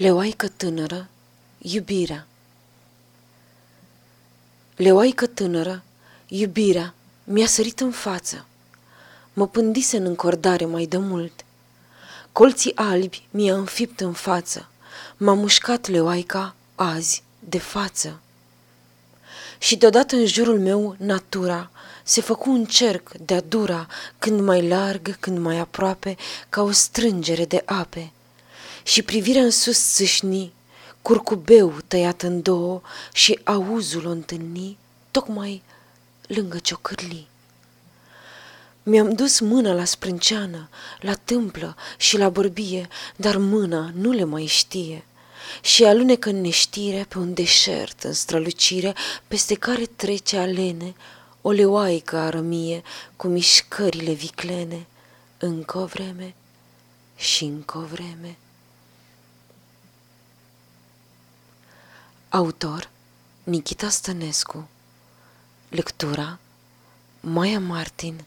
Leoaică tânără, iubirea Leoaică tânără, iubirea, mi-a sărit în față. Mă pândise în încordare mai de mult. Colții albi mi-a înfipt în față. M-a mușcat leoaica azi de față. Și deodată în jurul meu natura se făcu un cerc de-a dura, când mai larg, când mai aproape, ca o strângere de ape. Și privirea în sus țâșni, curcubeu tăiat în două și auzul o întâlni, tocmai lângă ciocârlii. Mi-am dus mâna la sprânceană, la tâmplă și la bărbie, dar mâna nu le mai știe. Și alunecă în neștire pe un deșert în strălucire, peste care trece alene o leoaică arămie cu mișcările viclene, încă o vreme și încă o vreme. Autor Nikita Stănescu. Lectura Maia Martin